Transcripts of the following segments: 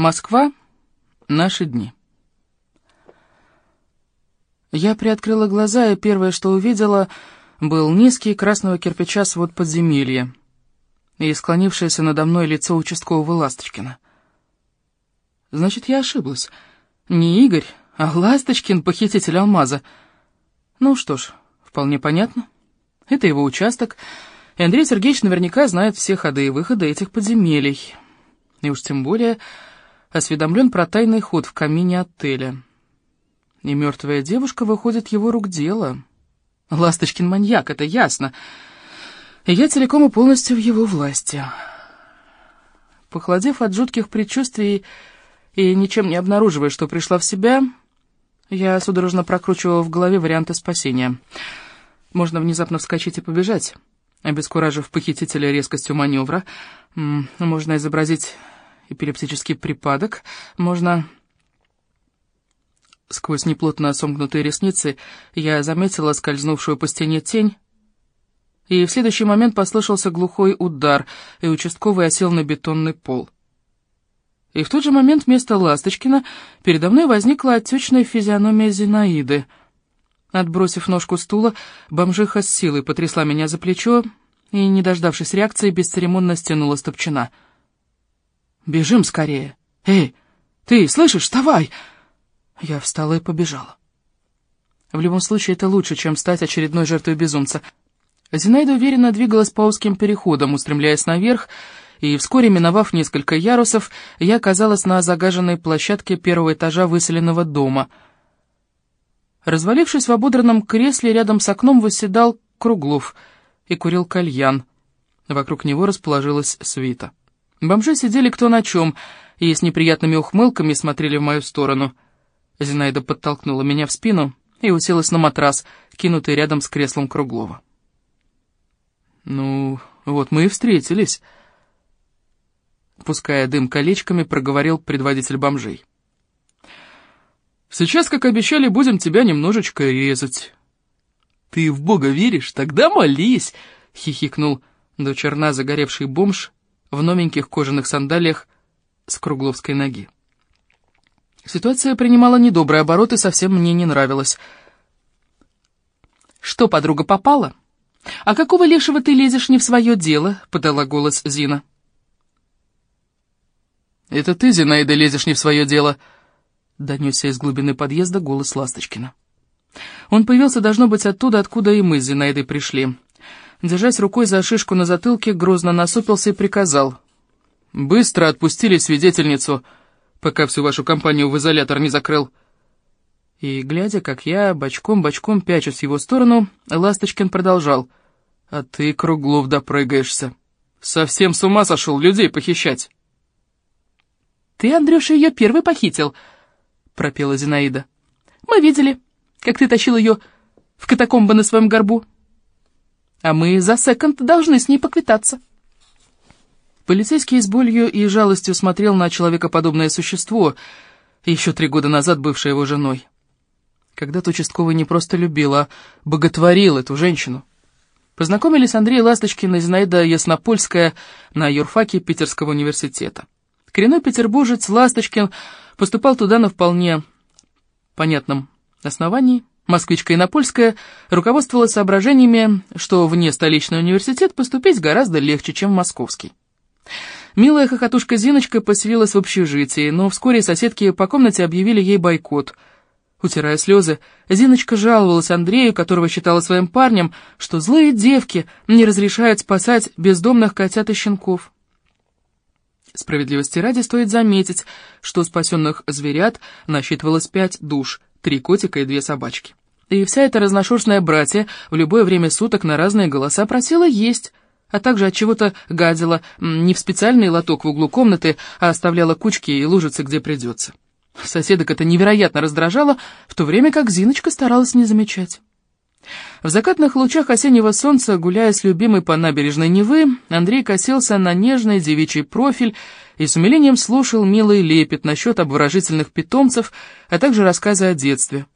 Москва. Наши дни. Я приоткрыла глаза, и первое, что увидела, был низкий красного кирпича свод подземелья и склонившееся надо мной лицо участкового Ласточкина. Значит, я ошиблась. Не Игорь, а Ласточкин, похититель алмаза. Ну что ж, вполне понятно. Это его участок, и Андрей Сергеевич наверняка знает все ходы и выходы этих подземелий. И уж тем более осведомлен про тайный ход в камине отеля. И мертвая девушка выходит его рук дело. Ласточкин маньяк, это ясно. И я целиком и полностью в его власти. Похолодев от жутких предчувствий и ничем не обнаруживая, что пришла в себя, я судорожно прокручивала в голове варианты спасения. Можно внезапно вскочить и побежать, обескуражив похитителя резкостью маневра. Можно изобразить эпилептический припадок. Можно... Сквозь неплотно сомкнутые ресницы я заметила скользнувшую по стене тень, и в следующий момент послышался глухой удар, и участковый осел на бетонный пол. И в тот же момент вместо Ласточкина передо мной возникла отечная физиономия Зинаиды. Отбросив ножку стула, бомжиха с силой потрясла меня за плечо и, не дождавшись реакции, бесцеремонно стянула стопчина. «Бежим скорее! Эй, ты, слышишь, вставай!» Я встала и побежала. В любом случае, это лучше, чем стать очередной жертвой безумца. Зинаида уверенно двигалась по узким переходам, устремляясь наверх, и вскоре, миновав несколько ярусов, я оказалась на загаженной площадке первого этажа выселенного дома. Развалившись в ободранном кресле, рядом с окном восседал Круглов и курил кальян. Вокруг него расположилась свита. Бомжи сидели кто на чем, и с неприятными ухмылками смотрели в мою сторону — Зинаида подтолкнула меня в спину и уселась на матрас, кинутый рядом с креслом Круглова. «Ну, вот мы и встретились», — пуская дым колечками, проговорил предводитель бомжей. «Сейчас, как обещали, будем тебя немножечко резать». «Ты в Бога веришь? Тогда молись!» — хихикнул до черна загоревший бомж в новеньких кожаных сандалиях с кругловской ноги. Ситуация принимала недобрый оборот и совсем мне не нравилась. «Что, подруга, попала? А какого лешего ты лезешь не в свое дело?» — подала голос Зина. «Это ты, Зинаида, лезешь не в свое дело», — донесся из глубины подъезда голос Ласточкина. Он появился, должно быть, оттуда, откуда и мы с Зинаидой пришли. Держась рукой за шишку на затылке, грозно насупился и приказал. «Быстро отпустили свидетельницу!» пока всю вашу компанию в изолятор не закрыл». И, глядя, как я бочком-бочком пячусь в его сторону, Ласточкин продолжал. «А ты, Круглов, допрыгаешься. Совсем с ума сошел людей похищать». «Ты, Андрюша, ее первый похитил», — пропела Зинаида. «Мы видели, как ты тащил ее в катакомбы на своем горбу. А мы за секонд должны с ней поквитаться». Полицейский с болью и жалостью смотрел на человекоподобное существо, еще три года назад бывшее его женой. Когда-то участковый не просто любил, а боготворил эту женщину. Познакомились Андрей Ласточкин и Зинаида Яснопольская на юрфаке Питерского университета. Коренной петербуржец Ласточкин поступал туда на вполне понятном основании. Москвичка Инопольская руководствовалась соображениями, что вне столичный университет поступить гораздо легче, чем в московский. Милая хохотушка Зиночка поселилась в общежитии, но вскоре соседки по комнате объявили ей бойкот. Утирая слезы, Зиночка жаловалась Андрею, которого считала своим парнем, что злые девки не разрешают спасать бездомных котят и щенков. Справедливости ради стоит заметить, что спасенных зверят насчитывалось пять душ, три котика и две собачки. И вся эта разношерстная братья в любое время суток на разные голоса просила есть, а также от чего-то гадила не в специальный лоток в углу комнаты, а оставляла кучки и лужицы, где придется. Соседок это невероятно раздражало, в то время как Зиночка старалась не замечать. В закатных лучах осеннего солнца, гуляя с любимой по набережной Невы, Андрей косился на нежный девичий профиль и с умилением слушал милый лепет насчет обворожительных питомцев, а также рассказы о детстве.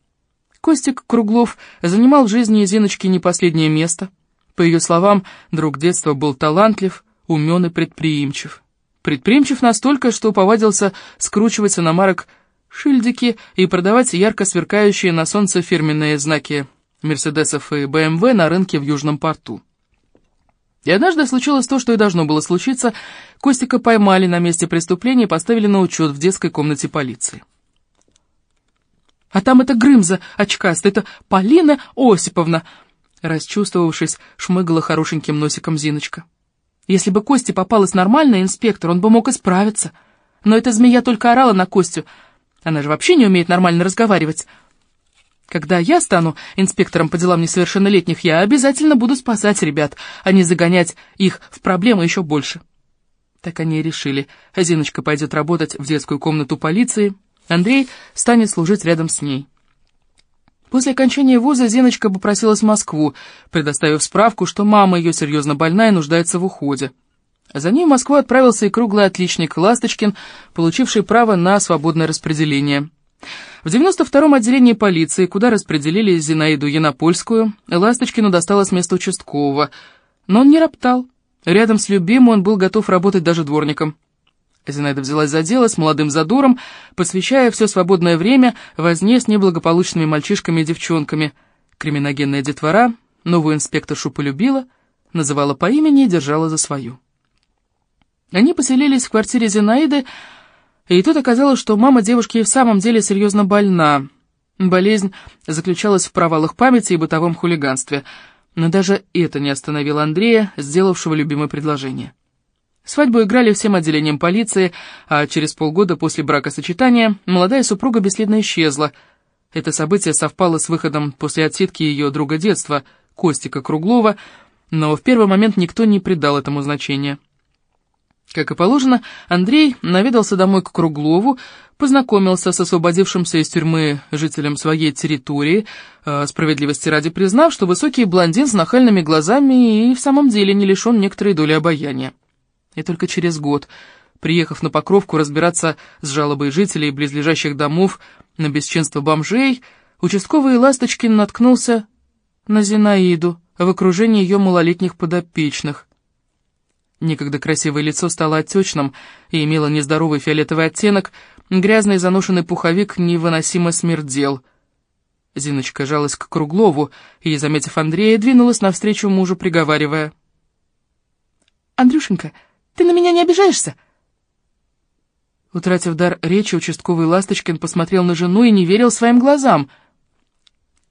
Костик Круглов занимал в жизни Зиночки не последнее место — по ее словам, друг детства был талантлив, умен и предприимчив. Предприимчив настолько, что повадился скручивать иномарок шильдики и продавать ярко сверкающие на солнце фирменные знаки Мерседесов и БМВ на рынке в Южном порту. И однажды случилось то, что и должно было случиться. Костика поймали на месте преступления и поставили на учет в детской комнате полиции. «А там это Грымза, очкастая, это Полина Осиповна!» Расчувствовавшись, шмыгала хорошеньким носиком Зиночка. «Если бы Косте попалась нормальная инспектор, он бы мог исправиться. Но эта змея только орала на Костю. Она же вообще не умеет нормально разговаривать». Когда я стану инспектором по делам несовершеннолетних, я обязательно буду спасать ребят, а не загонять их в проблемы еще больше. Так они и решили. Зиночка пойдет работать в детскую комнату полиции, Андрей станет служить рядом с ней. После окончания вуза Зиночка попросилась в Москву, предоставив справку, что мама ее серьезно больна и нуждается в уходе. За ней в Москву отправился и круглый отличник Ласточкин, получивший право на свободное распределение. В 92-м отделении полиции, куда распределили Зинаиду Янопольскую, Ласточкину досталось место участкового. Но он не роптал. Рядом с любимым он был готов работать даже дворником. Зинаида взялась за дело с молодым задором, посвящая все свободное время возне с неблагополучными мальчишками и девчонками. Криминогенная детвора новую инспекторшу полюбила, называла по имени и держала за свою. Они поселились в квартире Зинаиды, и тут оказалось, что мама девушки и в самом деле серьезно больна. Болезнь заключалась в провалах памяти и бытовом хулиганстве. Но даже это не остановило Андрея, сделавшего любимое предложение. Свадьбу играли всем отделением полиции, а через полгода после бракосочетания молодая супруга бесследно исчезла. Это событие совпало с выходом после отсидки ее друга детства, Костика Круглова, но в первый момент никто не придал этому значения. Как и положено, Андрей наведался домой к Круглову, познакомился с освободившимся из тюрьмы жителем своей территории, э, справедливости ради признав, что высокий блондин с нахальными глазами и в самом деле не лишен некоторой доли обаяния. И только через год, приехав на Покровку разбираться с жалобой жителей близлежащих домов на бесчинство бомжей, участковый Ласточкин наткнулся на Зинаиду в окружении ее малолетних подопечных. Некогда красивое лицо стало отечным и имело нездоровый фиолетовый оттенок, грязный заношенный пуховик невыносимо смердел. Зиночка жалась к Круглову и, заметив Андрея, двинулась навстречу мужу, приговаривая. «Андрюшенька, ты на меня не обижаешься?» Утратив дар речи, участковый Ласточкин посмотрел на жену и не верил своим глазам.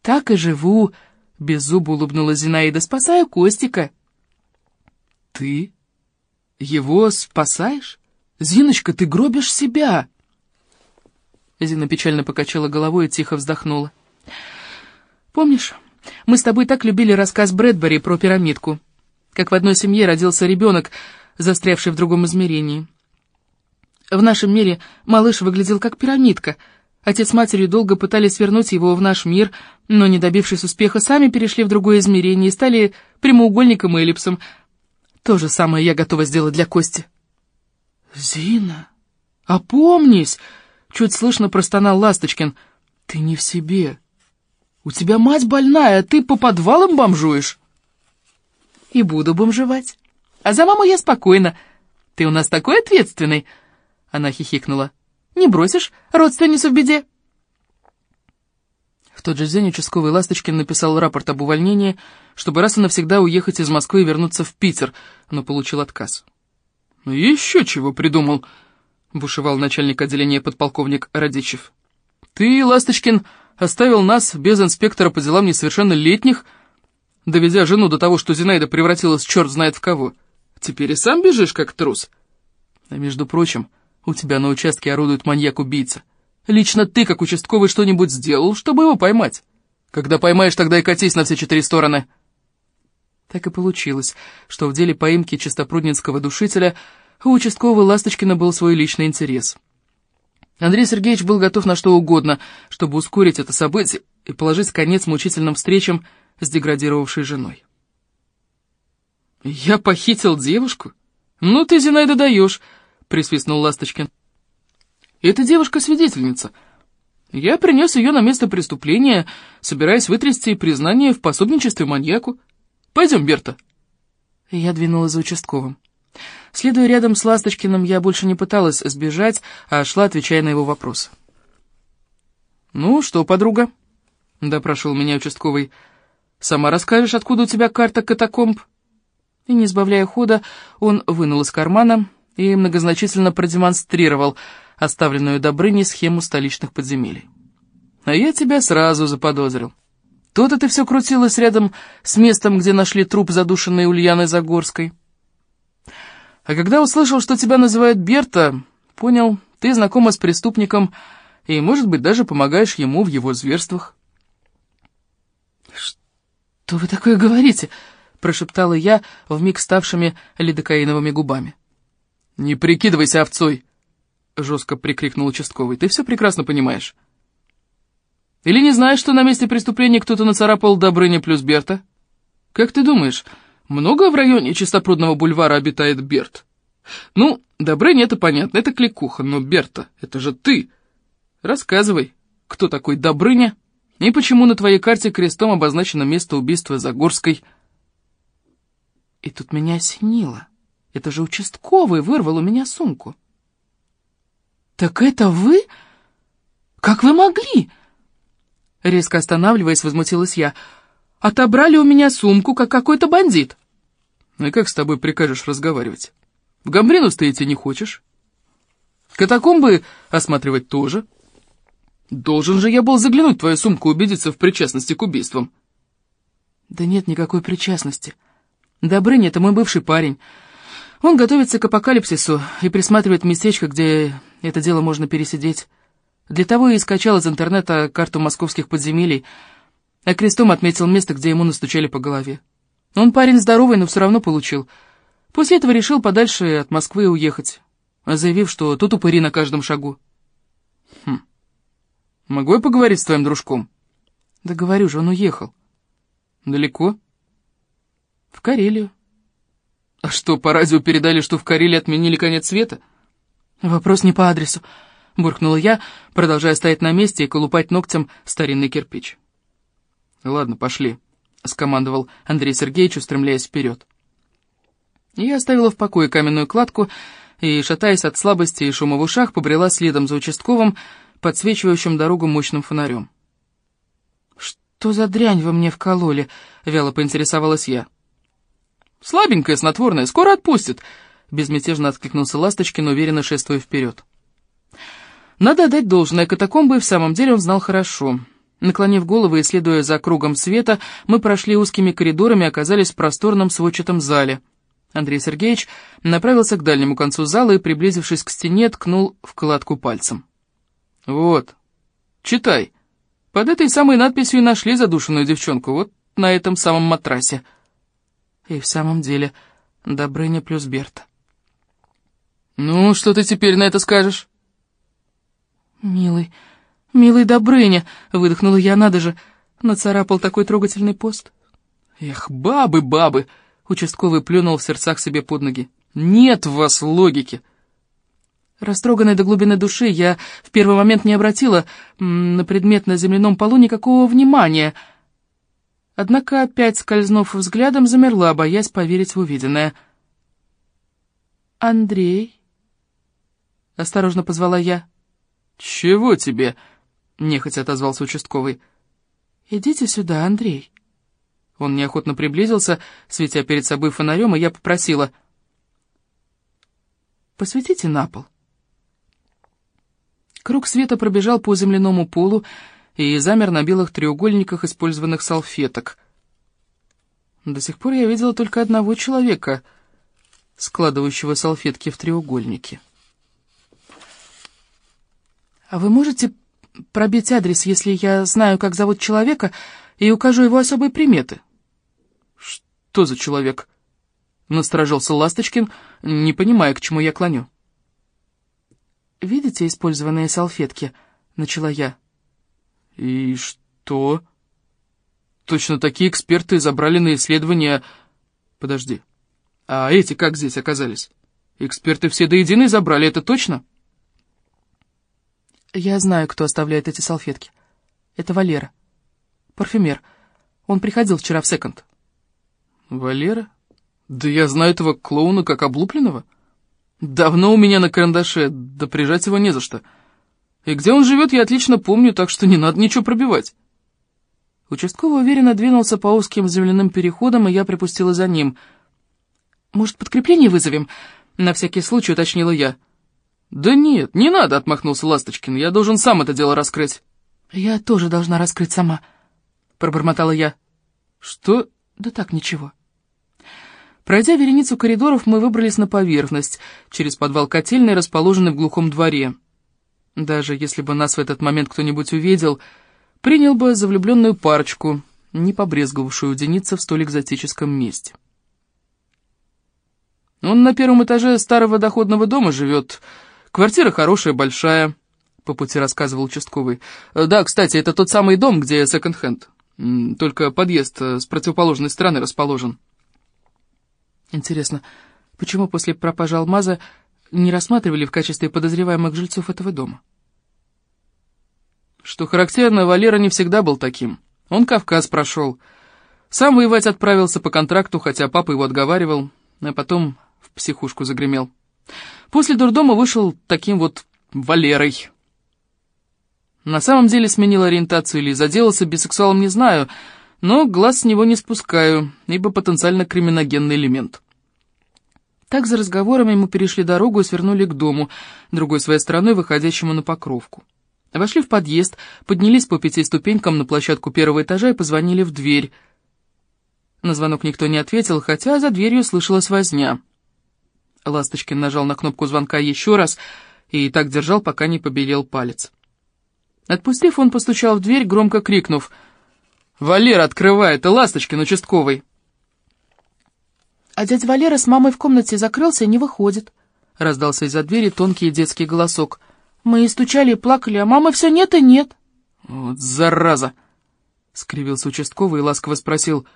«Так и живу», — без зуба улыбнулась Зинаида, — «спасаю Костика». «Ты?» Его спасаешь? Зиночка, ты гробишь себя!» Зина печально покачала головой и тихо вздохнула. «Помнишь, мы с тобой так любили рассказ Брэдбери про пирамидку, как в одной семье родился ребенок, застрявший в другом измерении. В нашем мире малыш выглядел как пирамидка. Отец с матерью долго пытались вернуть его в наш мир, но, не добившись успеха, сами перешли в другое измерение и стали прямоугольником и эллипсом — то же самое я готова сделать для Кости. «Зина, опомнись!» — чуть слышно простонал Ласточкин. «Ты не в себе. У тебя мать больная, а ты по подвалам бомжуешь». «И буду бомжевать. А за маму я спокойна. Ты у нас такой ответственный!» Она хихикнула. «Не бросишь родственницу в беде?» В тот же день участковый Ласточкин написал рапорт об увольнении, чтобы раз и навсегда уехать из Москвы и вернуться в Питер, но получил отказ. «Ну, «Еще чего придумал», — бушевал начальник отделения подполковник Радичев. «Ты, Ласточкин, оставил нас без инспектора по делам несовершеннолетних, доведя жену до того, что Зинаида превратилась черт знает в кого. Теперь и сам бежишь, как трус. А между прочим, у тебя на участке орудует маньяк-убийца». Лично ты, как участковый, что-нибудь сделал, чтобы его поймать? Когда поймаешь, тогда и катись на все четыре стороны». Так и получилось, что в деле поимки чистопруднинского душителя у участкового Ласточкина был свой личный интерес. Андрей Сергеевич был готов на что угодно, чтобы ускорить это событие и положить конец мучительным встречам с деградировавшей женой. «Я похитил девушку? Ну ты, Зинаида, даешь!» — присвистнул Ласточкин. Эта девушка-свидетельница. Я принес ее на место преступления, собираясь вытрясти признание в пособничестве маньяку. Пойдем, Берта. Я двинула за участковым. Следуя рядом с Ласточкиным, я больше не пыталась сбежать, а шла, отвечая на его вопросы. «Ну что, подруга?» — допрашивал меня участковый. «Сама расскажешь, откуда у тебя карта катакомб?» И, не избавляя хода, он вынул из кармана и многозначительно продемонстрировал оставленную Добрыней схему столичных подземелий. «А я тебя сразу заподозрил. То-то ты все крутилась рядом с местом, где нашли труп задушенной Ульяны Загорской. А когда услышал, что тебя называют Берта, понял, ты знакома с преступником и, может быть, даже помогаешь ему в его зверствах». «Что вы такое говорите?» Прошептала я вмиг ставшими лидокаиновыми губами. «Не прикидывайся овцой!» — жестко прикрикнул участковый. «Ты все прекрасно понимаешь. Или не знаешь, что на месте преступления кто-то нацарапал Добрыня плюс Берта? Как ты думаешь, много в районе Чистопрудного бульвара обитает Берт? Ну, Добрыня — это понятно, это кликуха, но Берта — это же ты. Рассказывай, кто такой Добрыня и почему на твоей карте крестом обозначено место убийства Загорской?» И тут меня осенило. Это же участковый вырвал у меня сумку. «Так это вы? Как вы могли?» Резко останавливаясь, возмутилась я. «Отобрали у меня сумку, как какой-то бандит». «Ну и как с тобой прикажешь разговаривать? В Гамбринус ты идти не хочешь? Катакомбы осматривать тоже. Должен же я был заглянуть в твою сумку, убедиться в причастности к убийствам». «Да нет никакой причастности». Добрыня — это мой бывший парень. Он готовится к апокалипсису и присматривает местечко, где это дело можно пересидеть. Для того и скачал из интернета карту московских подземелий, а крестом отметил место, где ему настучали по голове. Он парень здоровый, но все равно получил. После этого решил подальше от Москвы уехать, заявив, что тут упыри на каждом шагу. Хм. Могу я поговорить с твоим дружком? Да говорю же, он уехал. Далеко? В Карелию. А что, по радио передали, что в Карелии отменили конец света? Вопрос не по адресу, буркнула я, продолжая стоять на месте и колупать ногтем старинный кирпич. Ладно, пошли, скомандовал Андрей Сергеевич, устремляясь вперед. Я оставила в покое каменную кладку и, шатаясь от слабости и шума в ушах, побрела следом за участковым, подсвечивающим дорогу мощным фонарем. «Что за дрянь вы мне вкололи?» — вяло поинтересовалась я. Слабенькое, снотворное, скоро отпустит!» Безмятежно откликнулся Ласточкин, уверенно шествуя вперед. Надо отдать должное, катакомбы в самом деле он знал хорошо. Наклонив голову и следуя за кругом света, мы прошли узкими коридорами и оказались в просторном сводчатом зале. Андрей Сергеевич направился к дальнему концу зала и, приблизившись к стене, ткнул в кладку пальцем. «Вот, читай. Под этой самой надписью и нашли задушенную девчонку, вот на этом самом матрасе». И в самом деле, Добрыня плюс Берта. «Ну, что ты теперь на это скажешь?» «Милый, милый Добрыня!» — выдохнула я, надо же, нацарапал такой трогательный пост. «Эх, бабы, бабы!» — участковый плюнул в сердцах себе под ноги. «Нет в вас логики!» Растроганная до глубины души, я в первый момент не обратила на предмет на земляном полу никакого внимания — Однако, опять скользнув взглядом, замерла, боясь поверить в увиденное. «Андрей?» — осторожно позвала я. «Чего тебе?» — нехотя отозвался участковый. «Идите сюда, Андрей». Он неохотно приблизился, светя перед собой фонарем, и я попросила. «Посветите на пол». Круг света пробежал по земляному полу, и замер на белых треугольниках использованных салфеток. До сих пор я видела только одного человека, складывающего салфетки в треугольники. «А вы можете пробить адрес, если я знаю, как зовут человека, и укажу его особые приметы?» «Что за человек?» — насторожился Ласточкин, не понимая, к чему я клоню. «Видите использованные салфетки?» — начала я. «И что?» «Точно такие эксперты забрали на исследование...» «Подожди, а эти как здесь оказались? Эксперты все до единой забрали, это точно?» «Я знаю, кто оставляет эти салфетки. Это Валера. Парфюмер. Он приходил вчера в секонд». «Валера? Да я знаю этого клоуна как облупленного. Давно у меня на карандаше, да прижать его не за что. И где он живет, я отлично помню, так что не надо ничего пробивать. Участковый уверенно двинулся по узким земляным переходам, и я припустила за ним. «Может, подкрепление вызовем?» — на всякий случай уточнила я. «Да нет, не надо», — отмахнулся Ласточкин. «Я должен сам это дело раскрыть». «Я тоже должна раскрыть сама», — пробормотала я. «Что?» «Да так, ничего». Пройдя вереницу коридоров, мы выбрались на поверхность, через подвал котельной, расположенный в глухом дворе. Даже если бы нас в этот момент кто-нибудь увидел, принял бы за влюбленную парочку, не побрезговавшую уединиться в столь экзотическом месте. «Он на первом этаже старого доходного дома живет. Квартира хорошая, большая», — по пути рассказывал участковый. «Да, кстати, это тот самый дом, где секонд-хенд. Только подъезд э, с противоположной стороны расположен». Интересно, почему после пропажи алмаза не рассматривали в качестве подозреваемых жильцов этого дома? Что характерно, Валера не всегда был таким. Он Кавказ прошел. Сам воевать отправился по контракту, хотя папа его отговаривал, а потом в психушку загремел. После дурдома вышел таким вот Валерой. На самом деле сменил ориентацию или заделался бисексуалом, не знаю, но глаз с него не спускаю, ибо потенциально криминогенный элемент. Так за разговорами мы перешли дорогу и свернули к дому, другой своей стороной, выходящему на Покровку. Вошли в подъезд, поднялись по пяти ступенькам на площадку первого этажа и позвонили в дверь. На звонок никто не ответил, хотя за дверью слышалась возня. Ласточкин нажал на кнопку звонка еще раз и так держал, пока не побелел палец. Отпустив, он постучал в дверь, громко крикнув — «Валер, открывай, это Ласточкин участковый!» «А дядя Валера с мамой в комнате закрылся и не выходит», — раздался из-за двери тонкий детский голосок. «Мы и стучали, и плакали, а мамы все нет и нет». «Вот зараза!» — скривился участковый и ласково спросил.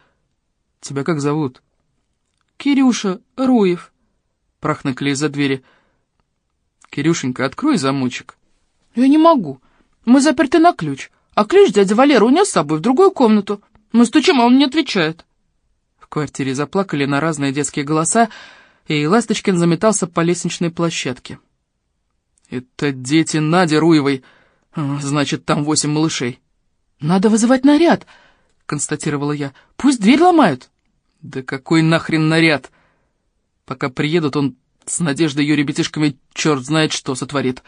«Тебя как зовут?» «Кирюша Руев», — прохныкали из-за двери. «Кирюшенька, открой замочек». «Я не могу. Мы заперты на ключ. А ключ дядя Валера унес с собой в другую комнату. Мы стучим, а он не отвечает. В квартире заплакали на разные детские голоса, и Ласточкин заметался по лестничной площадке. «Это дети Нади Руевой. Значит, там восемь малышей». «Надо вызывать наряд», — констатировала я. «Пусть дверь ломают». «Да какой нахрен наряд? Пока приедут, он с Надеждой ее ребятишками черт знает что сотворит».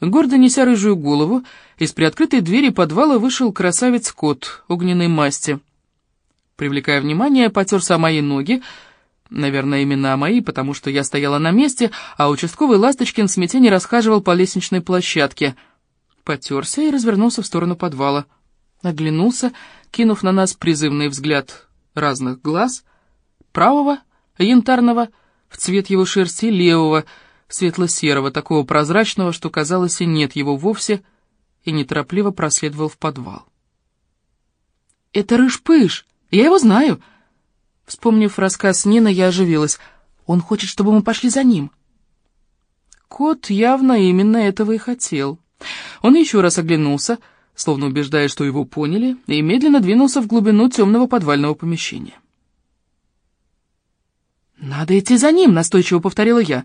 Гордо неся рыжую голову, из приоткрытой двери подвала вышел красавец-кот огненной масти. Привлекая внимание, потерся о мои ноги, наверное, именно мои, потому что я стояла на месте, а участковый Ласточкин в смятении расхаживал по лестничной площадке. Потерся и развернулся в сторону подвала. Оглянулся, кинув на нас призывный взгляд разных глаз, правого, янтарного, в цвет его шерсти, левого — светло-серого, такого прозрачного, что, казалось, и нет его вовсе, и неторопливо проследовал в подвал. «Это Рыж-Пыж! Я его знаю!» Вспомнив рассказ Нины, я оживилась. «Он хочет, чтобы мы пошли за ним». Кот явно именно этого и хотел. Он еще раз оглянулся, словно убеждая, что его поняли, и медленно двинулся в глубину темного подвального помещения. «Надо идти за ним», — настойчиво повторила я.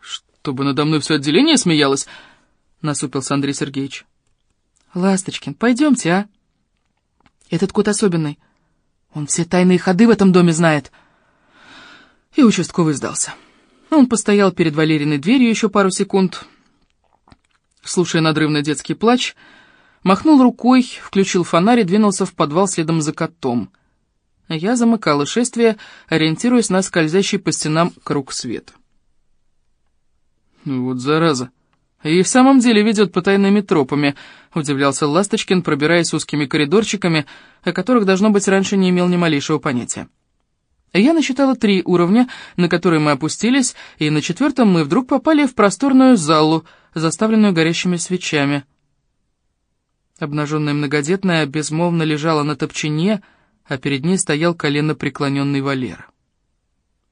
«Чтобы надо мной все отделение смеялось?» — насупился Андрей Сергеевич. «Ласточкин, пойдемте, а? Этот кот особенный. Он все тайные ходы в этом доме знает». И участковый сдался. Он постоял перед Валериной дверью еще пару секунд, слушая надрывный детский плач, махнул рукой, включил фонарь и двинулся в подвал следом за котом. Я замыкала шествие, ориентируясь на скользящий по стенам круг света. Ну вот зараза. И в самом деле ведет по тайными тропами, удивлялся Ласточкин, пробираясь узкими коридорчиками, о которых, должно быть, раньше не имел ни малейшего понятия. Я насчитала три уровня, на которые мы опустились, и на четвертом мы вдруг попали в просторную залу, заставленную горящими свечами. Обнаженная многодетная безмолвно лежала на топчине, а перед ней стоял колено преклоненный Валера.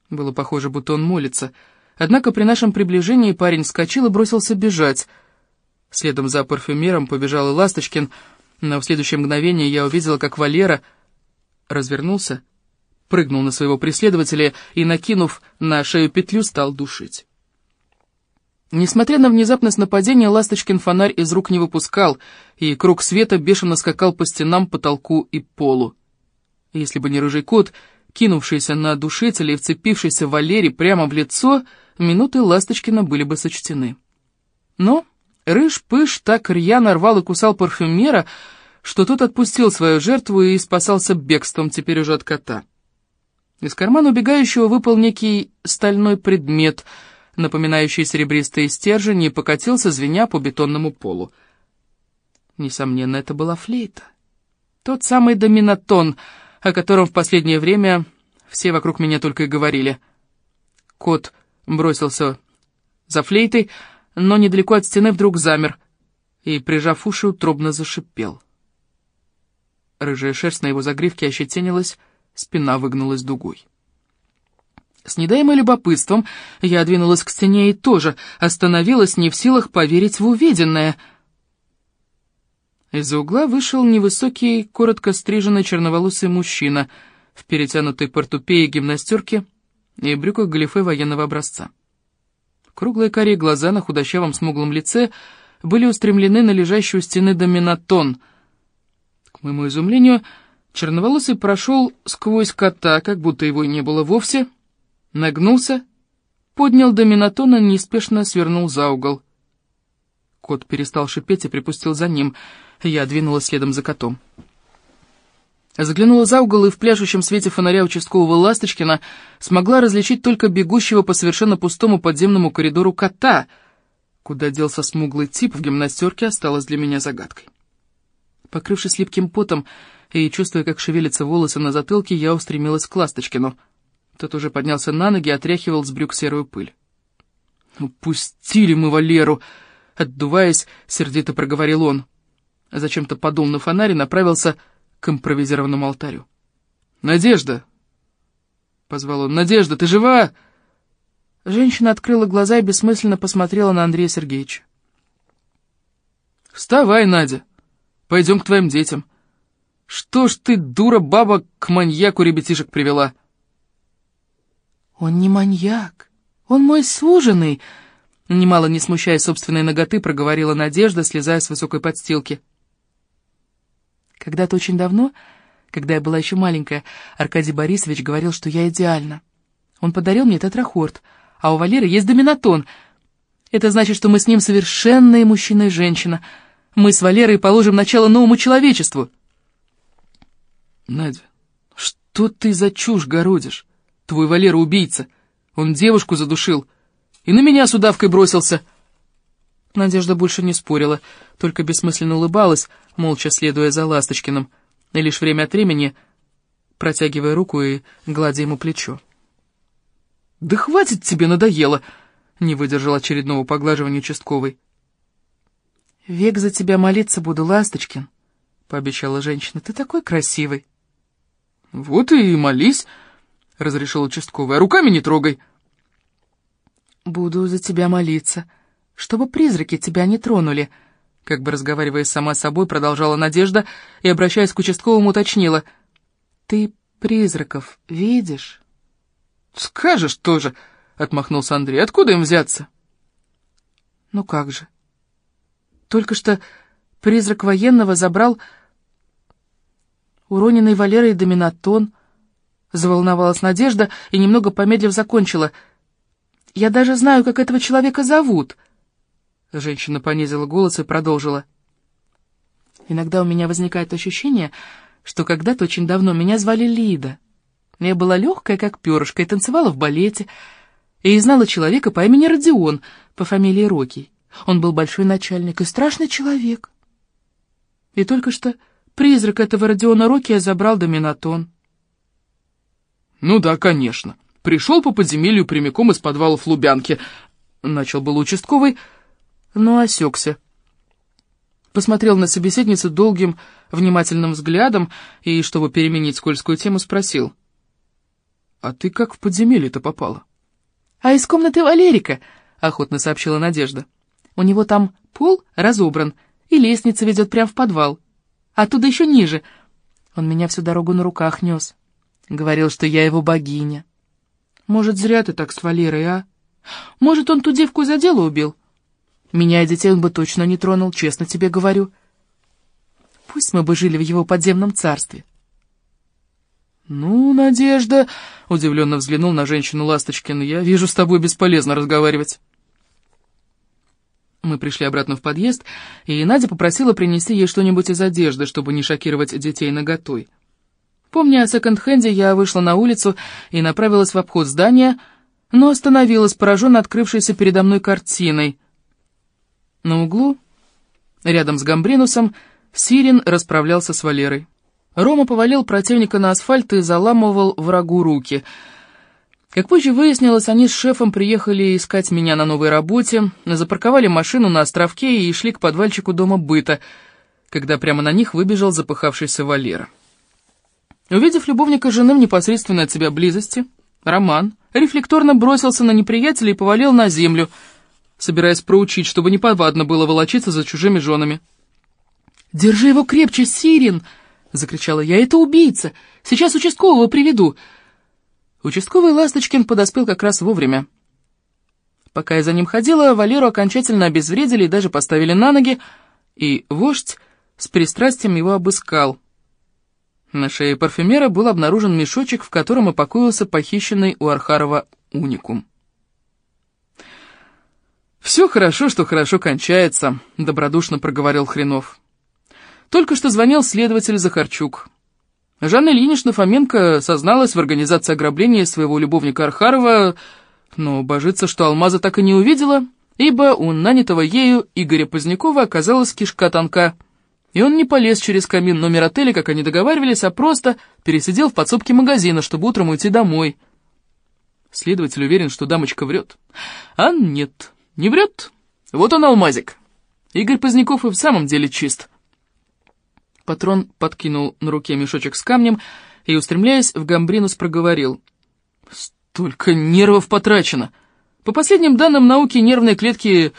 Было похоже, будто он молится — Однако при нашем приближении парень вскочил и бросился бежать. Следом за парфюмером побежал и Ласточкин, но в следующее мгновение я увидела, как Валера развернулся, прыгнул на своего преследователя и, накинув на шею петлю, стал душить. Несмотря на внезапность нападения, Ласточкин фонарь из рук не выпускал, и круг света бешено скакал по стенам, потолку и полу. Если бы не рыжий кот, кинувшийся на душителя и вцепившийся Валерий прямо в лицо, минуты Ласточкина были бы сочтены. Но Рыж-пыш так рьяно рвал и кусал парфюмера, что тот отпустил свою жертву и спасался бегством теперь уже от кота. Из кармана убегающего выпал некий стальной предмет, напоминающий серебристые стержень, и покатился, звеня по бетонному полу. Несомненно, это была флейта. Тот самый доминатон, о котором в последнее время все вокруг меня только и говорили. Кот бросился за флейтой, но недалеко от стены вдруг замер и, прижав уши, утробно зашипел. Рыжая шерсть на его загривке ощетинилась, спина выгнулась дугой. С недаемым любопытством я двинулась к стене и тоже остановилась, не в силах поверить в увиденное. Из-за угла вышел невысокий, коротко стриженный черноволосый мужчина в перетянутой портупее гимнастерке и брюках галифе военного образца. Круглые карие глаза на худощавом смуглом лице были устремлены на лежащую у стены доминатон. К моему изумлению, черноволосый прошел сквозь кота, как будто его и не было вовсе, нагнулся, поднял доминатон и неспешно свернул за угол. Кот перестал шипеть и припустил за ним. Я двинулась следом за котом. Заглянула за угол и в пляшущем свете фонаря участкового Ласточкина смогла различить только бегущего по совершенно пустому подземному коридору кота. Куда делся смуглый тип в гимнастерке, осталось для меня загадкой. Покрывшись липким потом и чувствуя, как шевелятся волосы на затылке, я устремилась к Ласточкину. Тот уже поднялся на ноги и отряхивал с брюк серую пыль. «Упустили мы Валеру!» Отдуваясь, сердито проговорил он. Зачем-то подул на фонарь и направился к импровизированному алтарю. «Надежда!» — позвал он. «Надежда, ты жива?» Женщина открыла глаза и бессмысленно посмотрела на Андрея Сергеевича. «Вставай, Надя, пойдем к твоим детям. Что ж ты, дура баба, к маньяку ребятишек привела?» «Он не маньяк, он мой суженый», — немало не смущая собственной ноготы, проговорила Надежда, слезая с высокой подстилки. Когда-то очень давно, когда я была еще маленькая, Аркадий Борисович говорил, что я идеальна. Он подарил мне тетрахорд, а у Валеры есть доминатон. Это значит, что мы с ним совершенные мужчина и женщина. Мы с Валерой положим начало новому человечеству. Надя, что ты за чушь городишь? Твой Валера убийца. Он девушку задушил и на меня с удавкой бросился. Надежда больше не спорила, только бессмысленно улыбалась, молча следуя за Ласточкиным, и лишь время от времени протягивая руку и гладя ему плечо. «Да хватит тебе, надоело!» — не выдержал очередного поглаживания участковый. «Век за тебя молиться буду, Ласточкин», — пообещала женщина. «Ты такой красивый». «Вот и молись», — разрешил участковый. «А руками не трогай». «Буду за тебя молиться», чтобы призраки тебя не тронули», — как бы разговаривая сама с собой, продолжала Надежда и, обращаясь к участковому, уточнила. «Ты призраков видишь?» «Скажешь тоже», — отмахнулся Андрей. «Откуда им взяться?» «Ну как же. Только что призрак военного забрал уроненный Валерой доминатон», — заволновалась Надежда и, немного помедлив, закончила. «Я даже знаю, как этого человека зовут». Женщина понизила голос и продолжила. «Иногда у меня возникает ощущение, что когда-то очень давно меня звали Лида. Я была легкая, как перышко, и танцевала в балете, и знала человека по имени Родион, по фамилии Рокий. Он был большой начальник и страшный человек. И только что призрак этого Родиона Рокия забрал доминатон». «Ну да, конечно. Пришел по подземелью прямиком из подвалов Лубянки», — начал был участковый, — но осекся. Посмотрел на собеседницу долгим, внимательным взглядом и, чтобы переменить скользкую тему, спросил. «А ты как в подземелье-то попала?» «А из комнаты Валерика», — охотно сообщила Надежда. «У него там пол разобран, и лестница ведет прямо в подвал. Оттуда еще ниже. Он меня всю дорогу на руках нес. Говорил, что я его богиня. Может, зря ты так с Валерой, а? Может, он ту девку за дело убил? Меня и детей он бы точно не тронул, честно тебе говорю. Пусть мы бы жили в его подземном царстве. «Ну, Надежда...» — удивленно взглянул на женщину Ласточкин. «Я вижу, с тобой бесполезно разговаривать». Мы пришли обратно в подъезд, и Надя попросила принести ей что-нибудь из одежды, чтобы не шокировать детей наготой. Помня о секонд-хенде, я вышла на улицу и направилась в обход здания, но остановилась, пораженно открывшейся передо мной картиной. На углу, рядом с Гамбринусом, Сирин расправлялся с Валерой. Рома повалил противника на асфальт и заламывал врагу руки. Как позже выяснилось, они с шефом приехали искать меня на новой работе, запарковали машину на островке и шли к подвальчику дома быта, когда прямо на них выбежал запыхавшийся Валера. Увидев любовника жены в непосредственной от себя близости, Роман рефлекторно бросился на неприятеля и повалил на землю, собираясь проучить, чтобы неповадно было волочиться за чужими женами. «Держи его крепче, Сирин!» — закричала я. «Это убийца! Сейчас участкового приведу!» Участковый Ласточкин подоспел как раз вовремя. Пока я за ним ходила, Валеру окончательно обезвредили и даже поставили на ноги, и вождь с пристрастием его обыскал. На шее парфюмера был обнаружен мешочек, в котором опокоился похищенный у Архарова уникум. «Все хорошо, что хорошо кончается», — добродушно проговорил Хренов. Только что звонил следователь Захарчук. Жанна Ильинична Фоменко созналась в организации ограбления своего любовника Архарова, но божится, что Алмаза так и не увидела, ибо у нанятого ею Игоря Позднякова оказалась кишка тонка, и он не полез через камин номер отеля, как они договаривались, а просто пересидел в подсобке магазина, чтобы утром уйти домой. Следователь уверен, что дамочка врет. А нет, не врет. Вот он, Алмазик. Игорь Поздняков и в самом деле чист. Патрон подкинул на руке мешочек с камнем и, устремляясь в гамбринус, проговорил. «Столько нервов потрачено! По последним данным науки, нервные клетки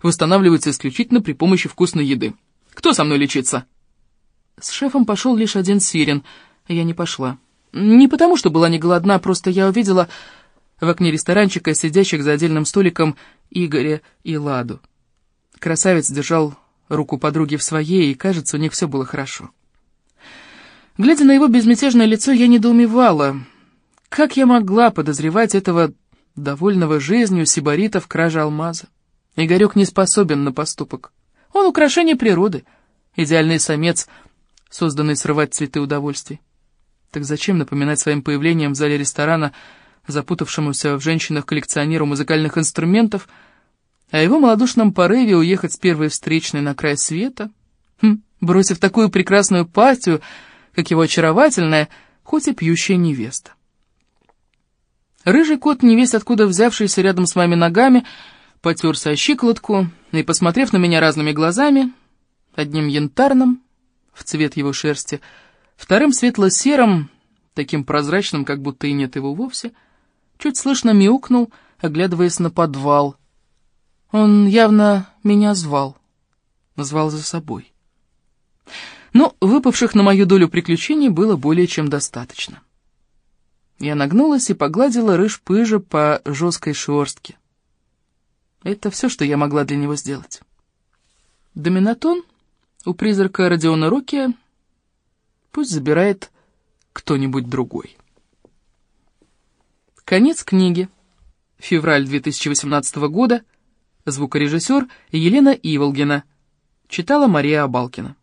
восстанавливаются исключительно при помощи вкусной еды. Кто со мной лечится?» С шефом пошел лишь один сирен, я не пошла. Не потому, что была не голодна, просто я увидела в окне ресторанчика, сидящих за отдельным столиком, Игоря и Ладу. Красавец держал руку подруги в своей, и, кажется, у них все было хорошо. Глядя на его безмятежное лицо, я недоумевала. Как я могла подозревать этого довольного жизнью сибарита в краже алмаза? Игорек не способен на поступок. Он украшение природы, идеальный самец, созданный срывать цветы удовольствий. Так зачем напоминать своим появлением в зале ресторана запутавшемуся в женщинах коллекционеру музыкальных инструментов — о его малодушном порыве уехать с первой встречной на край света, хм, бросив такую прекрасную партию, как его очаровательная, хоть и пьющая невеста. Рыжий кот, невесть откуда взявшийся рядом с моими ногами, потерся о щиколотку и, посмотрев на меня разными глазами, одним янтарным, в цвет его шерсти, вторым светло-серым, таким прозрачным, как будто и нет его вовсе, чуть слышно мяукнул, оглядываясь на подвал — он явно меня звал, звал за собой. Но выпавших на мою долю приключений было более чем достаточно. Я нагнулась и погладила рыж-пыжа по жесткой шерстке. Это все, что я могла для него сделать. Доминатон у призрака Родиона Рокия пусть забирает кто-нибудь другой. Конец книги. Февраль 2018 года. Звукорежиссер Елена Иволгина. Читала Мария Абалкина.